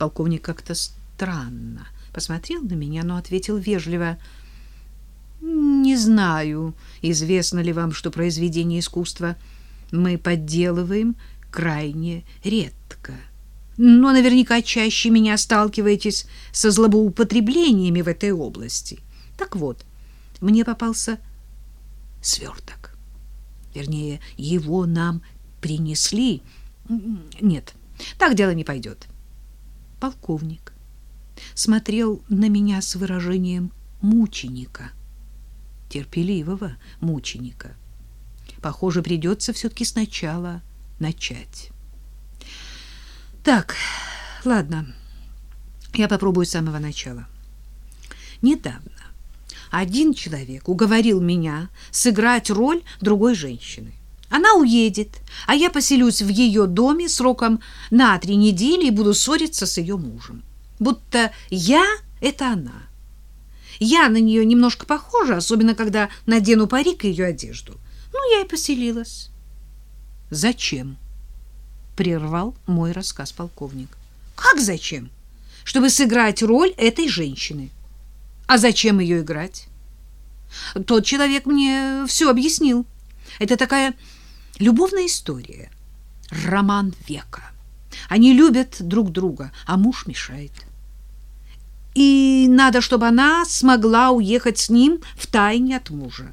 Полковник как-то странно посмотрел на меня, но ответил вежливо. «Не знаю, известно ли вам, что произведение искусства мы подделываем крайне редко. Но наверняка чаще меня сталкиваетесь со злоупотреблениями в этой области. Так вот, мне попался сверток. Вернее, его нам принесли. Нет, так дело не пойдет. Полковник смотрел на меня с выражением мученика, терпеливого мученика. Похоже, придется все-таки сначала начать. Так, ладно, я попробую с самого начала. Недавно один человек уговорил меня сыграть роль другой женщины. Она уедет, а я поселюсь в ее доме сроком на три недели и буду ссориться с ее мужем. Будто я — это она. Я на нее немножко похожа, особенно когда надену парик и ее одежду. Ну, я и поселилась. Зачем? Прервал мой рассказ полковник. Как зачем? Чтобы сыграть роль этой женщины. А зачем ее играть? Тот человек мне все объяснил. Это такая любовная история. Роман века. Они любят друг друга, а муж мешает. И надо, чтобы она смогла уехать с ним в тайне от мужа.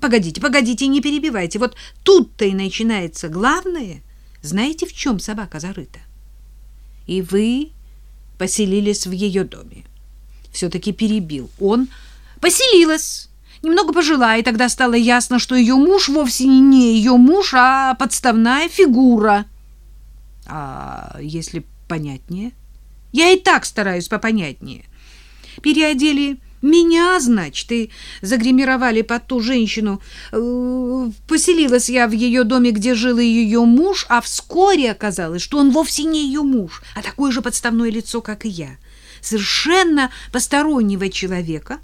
Погодите, погодите, не перебивайте. Вот тут-то и начинается главное. Знаете, в чем собака зарыта? И вы поселились в ее доме. Все-таки перебил. Он поселилась. Немного пожила, и тогда стало ясно, что ее муж вовсе не ее муж, а подставная фигура. А если понятнее? Я и так стараюсь попонятнее. Переодели меня, значит, и загримировали под ту женщину. Э, поселилась я в ее доме, где жил ее муж, а вскоре оказалось, что он вовсе не ее муж, а такое же подставное лицо, как и я. Совершенно постороннего человека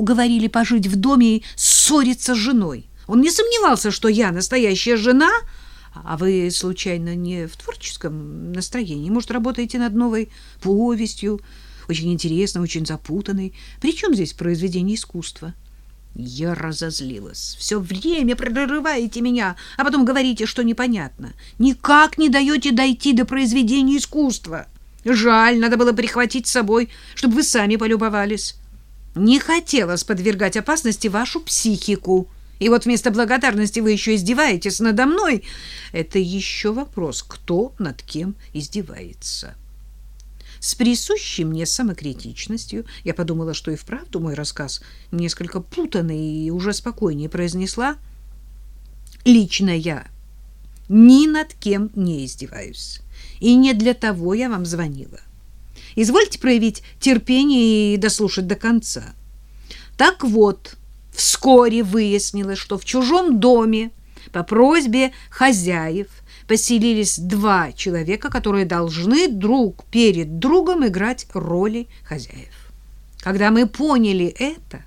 уговорили пожить в доме и ссориться с женой. Он не сомневался, что я настоящая жена, а вы, случайно, не в творческом настроении? Может, работаете над новой повестью, очень интересно, очень запутанный. Причем здесь произведение искусства? Я разозлилась. Все время прорываете меня, а потом говорите, что непонятно. Никак не даете дойти до произведения искусства. Жаль, надо было прихватить с собой, чтобы вы сами полюбовались. Не хотелось подвергать опасности вашу психику. И вот вместо благодарности вы еще издеваетесь надо мной. Это еще вопрос, кто над кем издевается. С присущей мне самокритичностью я подумала, что и вправду мой рассказ несколько путанный и уже спокойнее произнесла. Лично я ни над кем не издеваюсь. И не для того я вам звонила. Извольте проявить терпение и дослушать до конца. Так вот, вскоре выяснилось, что в чужом доме по просьбе хозяев поселились два человека, которые должны друг перед другом играть роли хозяев. Когда мы поняли это,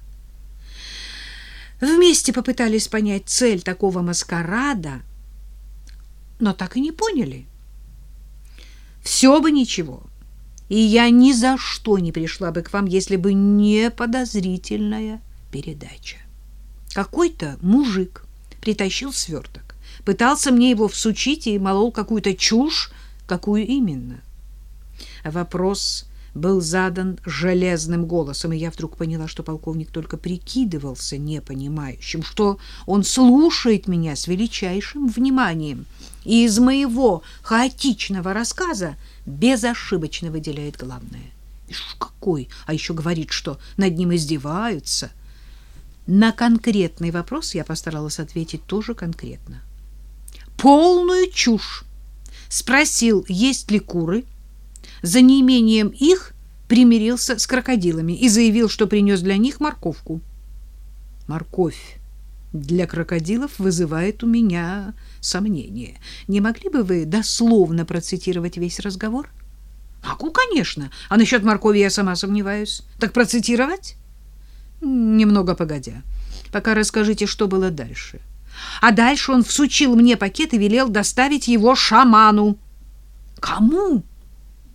вместе попытались понять цель такого маскарада, но так и не поняли. Все бы ничего, и я ни за что не пришла бы к вам, если бы не подозрительная передача. Какой-то мужик притащил сверток пытался мне его всучить и молол какую-то чушь, какую именно. Вопрос был задан железным голосом, и я вдруг поняла, что полковник только прикидывался непонимающим, что он слушает меня с величайшим вниманием и из моего хаотичного рассказа безошибочно выделяет главное. Ишь, какой! А еще говорит, что над ним издеваются. На конкретный вопрос я постаралась ответить тоже конкретно полную чушь. Спросил, есть ли куры. За неимением их примирился с крокодилами и заявил, что принес для них морковку. Морковь для крокодилов вызывает у меня сомнения. Не могли бы вы дословно процитировать весь разговор? Могу, конечно. А насчет моркови я сама сомневаюсь. Так процитировать? Немного погодя. Пока расскажите, что было дальше. — а дальше он всучил мне пакет и велел доставить его шаману. Кому?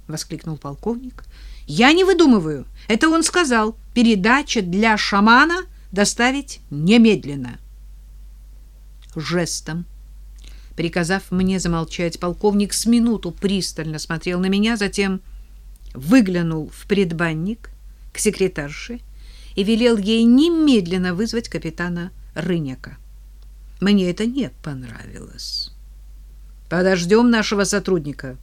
воскликнул полковник. Я не выдумываю. Это он сказал. Передача для шамана доставить немедленно. Жестом приказав мне замолчать, полковник с минуту пристально смотрел на меня, затем выглянул в предбанник к секретарше и велел ей немедленно вызвать капитана Рыняка. Мне это не понравилось. Подождем нашего сотрудника.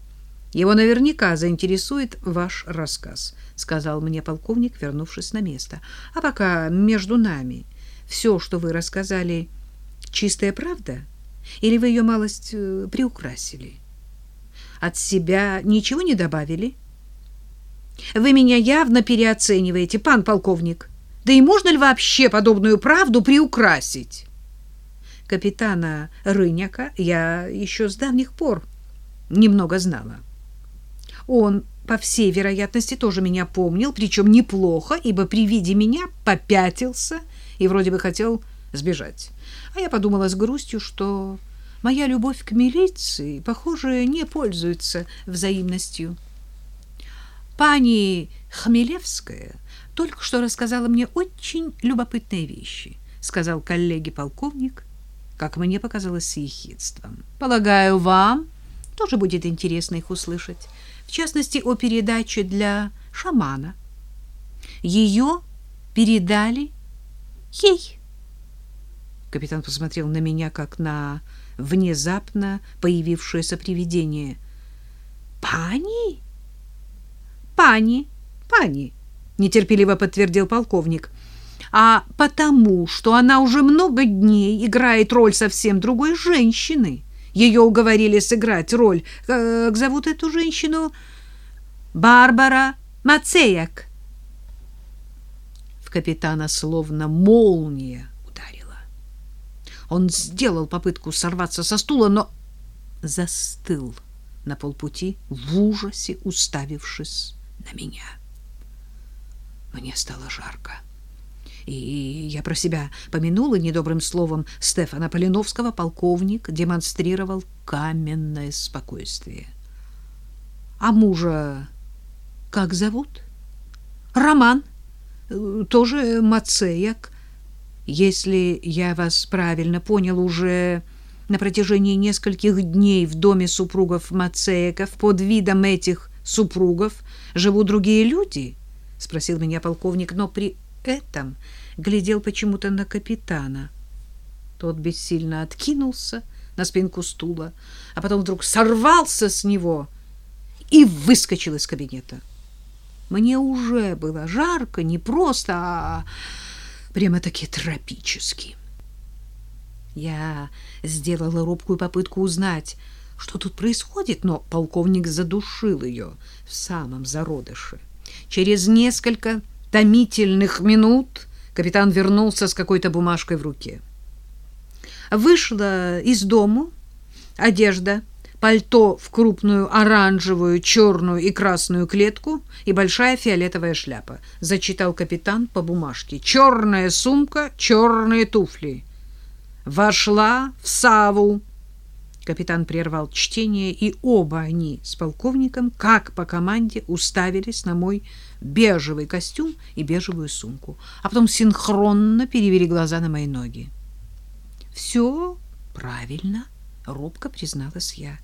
Его наверняка заинтересует ваш рассказ, сказал мне полковник, вернувшись на место. А пока между нами все, что вы рассказали, чистая правда? Или вы ее малость э, приукрасили? От себя ничего не добавили? Вы меня явно переоцениваете, пан полковник. Да и можно ли вообще подобную правду приукрасить? Капитана Рыняка я еще с давних пор немного знала. Он, по всей вероятности, тоже меня помнил, причем неплохо, ибо при виде меня попятился и вроде бы хотел сбежать. А я подумала с грустью, что моя любовь к милиции, похоже, не пользуется взаимностью. Пани Хмелевская только что рассказала мне очень любопытные вещи, сказал коллеге полковник, как мне показалось с ехидством. Полагаю, вам тоже будет интересно их услышать в частности, о передаче для шамана. Ее передали ей. Капитан посмотрел на меня, как на внезапно появившееся привидение. «Пани?» «Пани, пани», — нетерпеливо подтвердил полковник. «А потому, что она уже много дней играет роль совсем другой женщины». Ее уговорили сыграть роль. Как зовут эту женщину? Барбара Мацеяк. В капитана словно молния ударила. Он сделал попытку сорваться со стула, но застыл на полпути в ужасе, уставившись на меня. Мне стало жарко. И я про себя помянула недобрым словом Стефана Полиновского, полковник демонстрировал каменное спокойствие. А мужа как зовут? Роман, тоже Мацеяк. Если я вас правильно понял, уже на протяжении нескольких дней в доме супругов Мацеяков под видом этих супругов живут другие люди? — спросил меня полковник, но при этом глядел почему-то на капитана. Тот бессильно откинулся на спинку стула, а потом вдруг сорвался с него и выскочил из кабинета. Мне уже было жарко, не просто, а прямо-таки тропически. Я сделала робкую попытку узнать, что тут происходит, но полковник задушил ее в самом зародыше. Через несколько томительных минут капитан вернулся с какой-то бумажкой в руке. Вышла из дому одежда, пальто в крупную оранжевую, черную и красную клетку и большая фиолетовая шляпа. Зачитал капитан по бумажке. Черная сумка, черные туфли. Вошла в Саву Капитан прервал чтение, и оба они с полковником, как по команде, уставились на мой бежевый костюм и бежевую сумку, а потом синхронно перевели глаза на мои ноги. «Все правильно», — робко призналась я.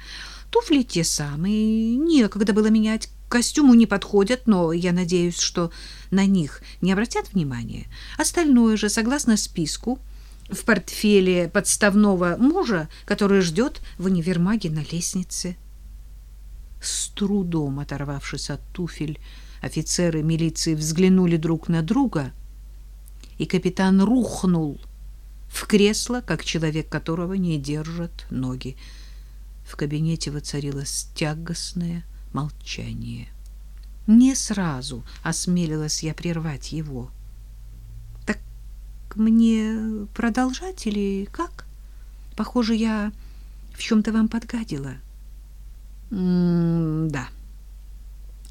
«Туфли те самые, некогда было менять, костюму не подходят, но я надеюсь, что на них не обратят внимания. Остальное же, согласно списку, — в портфеле подставного мужа, который ждет в универмаге на лестнице. С трудом оторвавшись от туфель, офицеры милиции взглянули друг на друга, и капитан рухнул в кресло, как человек, которого не держат ноги. В кабинете воцарилось тягостное молчание. Не сразу осмелилась я прервать его — мне продолжать или как? Похоже, я в чем-то вам подгадила. Да.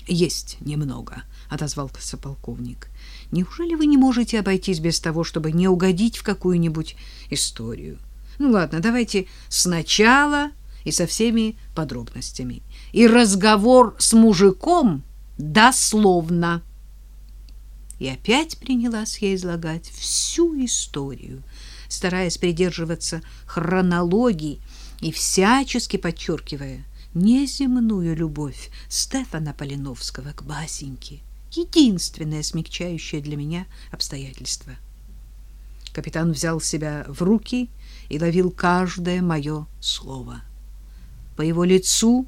Есть немного, отозвался полковник. Неужели вы не можете обойтись без того, чтобы не угодить в какую-нибудь историю? Ну ладно, давайте сначала и со всеми подробностями. И разговор с мужиком дословно. И опять принялась я излагать всю историю, стараясь придерживаться хронологии и всячески подчеркивая неземную любовь Стефана Полиновского к Басеньке, единственное смягчающее для меня обстоятельство. Капитан взял себя в руки и ловил каждое мое слово. По его лицу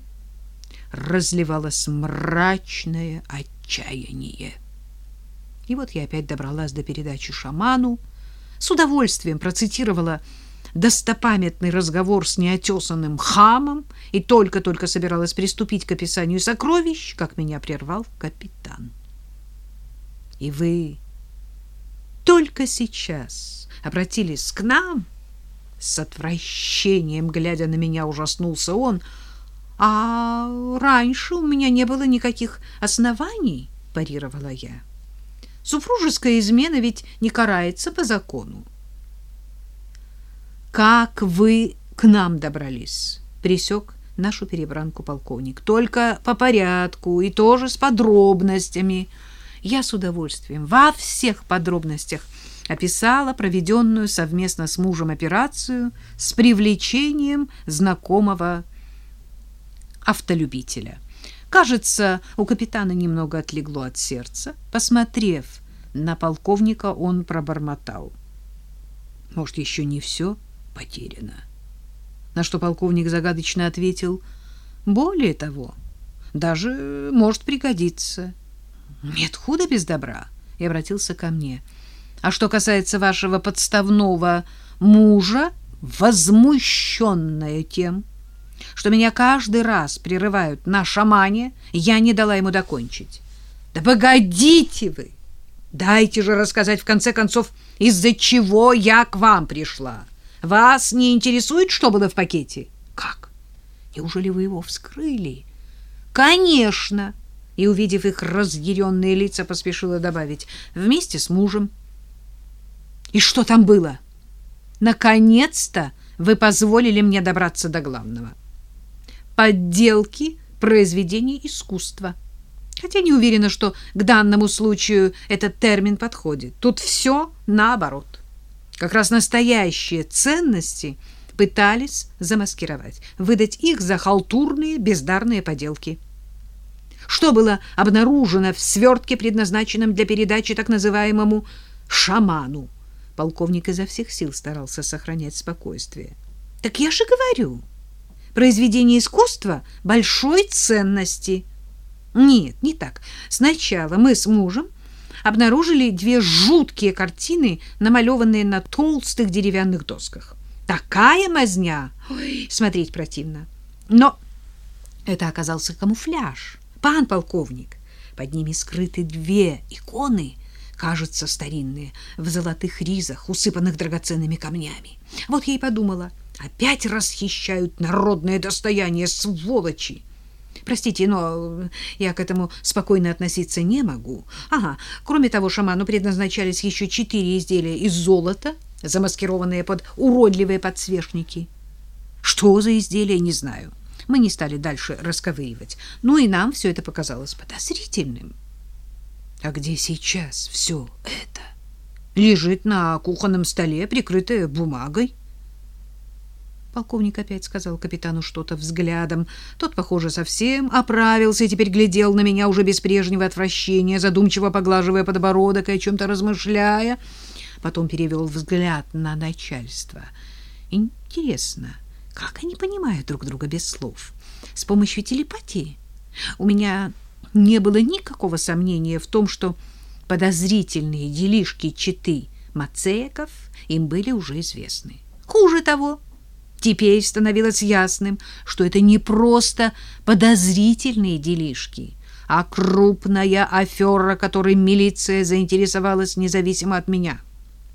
разливалось мрачное отчаяние. И вот я опять добралась до передачи шаману, с удовольствием процитировала достопамятный разговор с неотесанным хамом и только-только собиралась приступить к описанию сокровищ, как меня прервал капитан. И вы только сейчас обратились к нам? С отвращением, глядя на меня, ужаснулся он. А раньше у меня не было никаких оснований, парировала я. Супружеская измена ведь не карается по закону. Как вы к нам добрались? Присек нашу перебранку полковник. Только по порядку и тоже с подробностями. Я с удовольствием во всех подробностях описала проведенную совместно с мужем операцию с привлечением знакомого автолюбителя. Кажется, у капитана немного отлегло от сердца. Посмотрев на полковника, он пробормотал. Может, еще не все? — потеряно. На что полковник загадочно ответил, более того, даже может пригодиться. Нет худа без добра. И обратился ко мне. А что касается вашего подставного мужа, возмущенная тем, что меня каждый раз прерывают на шамане, я не дала ему докончить. Да погодите вы! Дайте же рассказать в конце концов, из-за чего я к вам пришла. Вас не интересует, что было в пакете? Как? Неужели вы его вскрыли? Конечно. И, увидев их разъяренные лица, поспешила добавить. Вместе с мужем. И что там было? Наконец-то вы позволили мне добраться до главного. Подделки произведений искусства. Хотя не уверена, что к данному случаю этот термин подходит. Тут все наоборот. Как раз настоящие ценности пытались замаскировать, выдать их за халтурные, бездарные поделки. Что было обнаружено в свертке, предназначенном для передачи так называемому «шаману»? Полковник изо всех сил старался сохранять спокойствие. «Так я же говорю, произведение искусства большой ценности». «Нет, не так. Сначала мы с мужем обнаружили две жуткие картины, намалеванные на толстых деревянных досках. Такая мазня! Ой, смотреть противно. Но это оказался камуфляж. Пан полковник, под ними скрыты две иконы, кажется, старинные, в золотых ризах, усыпанных драгоценными камнями. Вот я и подумала, опять расхищают народное достояние, сволочи! Простите, но я к этому спокойно относиться не могу. Ага, кроме того, шаману предназначались еще четыре изделия из золота, замаскированные под уродливые подсвечники. Что за изделия, не знаю. Мы не стали дальше расковыривать. Ну и нам все это показалось подозрительным. А где сейчас все это? Лежит на кухонном столе, прикрытое бумагой. Полковник опять сказал капитану что-то взглядом. Тот, похоже, совсем оправился и теперь глядел на меня уже без прежнего отвращения, задумчиво поглаживая подбородок и о чем-то размышляя. Потом перевел взгляд на начальство. Интересно, как они понимают друг друга без слов? С помощью телепатии? У меня не было никакого сомнения в том, что подозрительные делишки читы Мацеяков им были уже известны. Хуже того, Теперь становилось ясным, что это не просто подозрительные делишки, а крупная афера, которой милиция заинтересовалась независимо от меня.